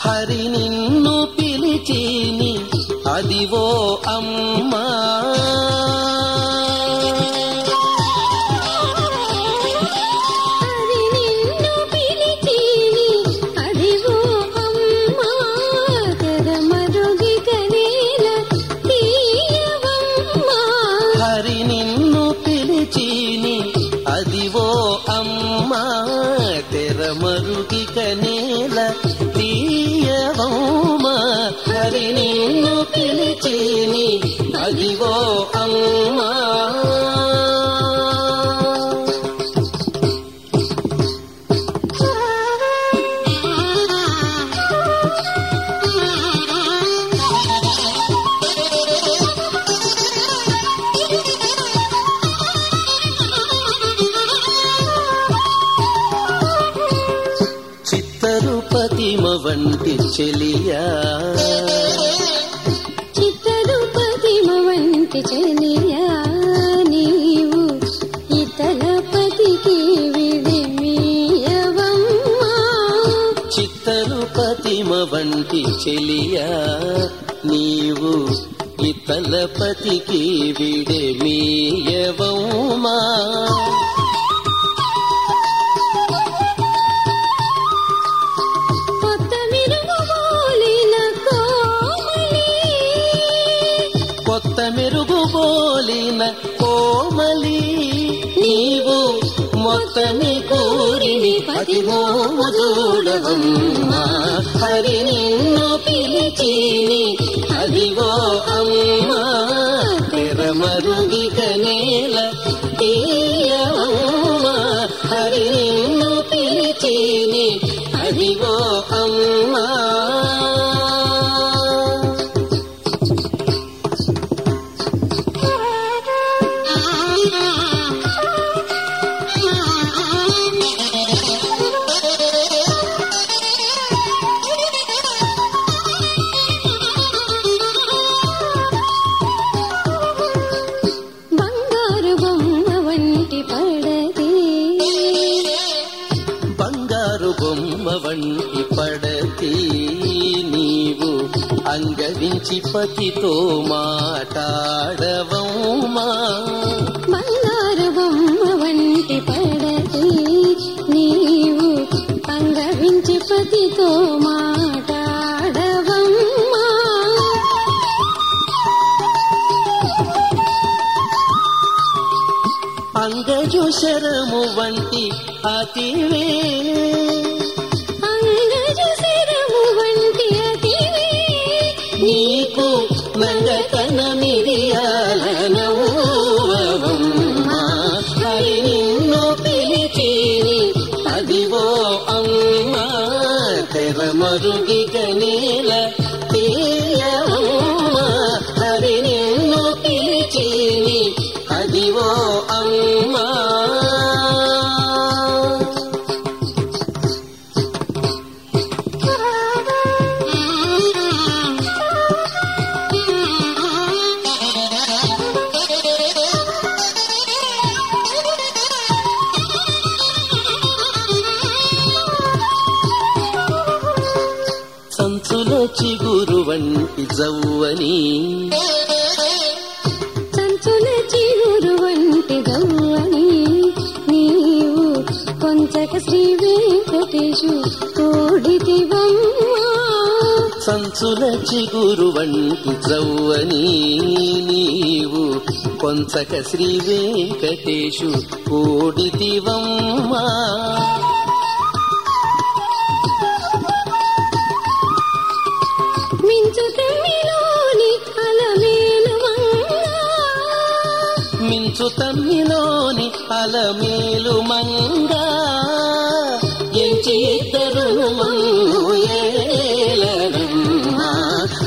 హరి నిన్ను పిలిచిని అదివో అమ్మా. తెరమరుగిక వంటి చెలియా. చిత్తరుపతిమ వంటి చెలియా నీవు. ఇతలపతికి విడిమీయవమ్మా చిత్తరుపతిమ వంటి చెలియా నీవు. ఇతలపతికి విడమీయవమా కొత్త ప్రేమ కోమలి నీవు మొత్తమి కోరిని పతి మోముదూడవమ్మా హరి నిన్ను పిలిచిని అదివో అమ్మా. తెరమరుగిక నేల తీయవమ్మా. హరి నిన్ను పిలిచిని అదివో బంగారు బొమ్మ వంటి పడతి నీవు అంగవించి పతితో మాటాడవమ్మా. బంగారు బొమ్మ వంటి పడది నీవు అంగవించి పతితో మాటాడవమ్మా. అంగజు శరము వంటి అతివే వంటి జవ్వని సంచుల చిగురు వంటి గవ్వని నీవు కొంచక శ్రీ వెంకటేశు కోడితివమ్మా. సంచుల చిగురు వంటి జవ్వని నీవు కొంచక శ్రీ వెంకటేశు కోడితివమ్మా. మించుతమ్మిలోని అలమేలు మంగా మించు తమ్మిలోని అలమేలు మంగా ఎంచి ఇద్దరు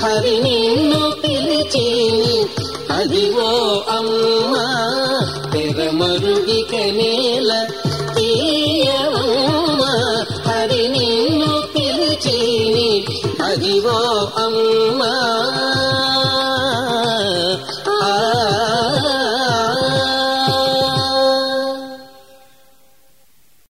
హరి నిన్ను పిలిచి అదివో అమ్మా. తెరమరుగిక Allah.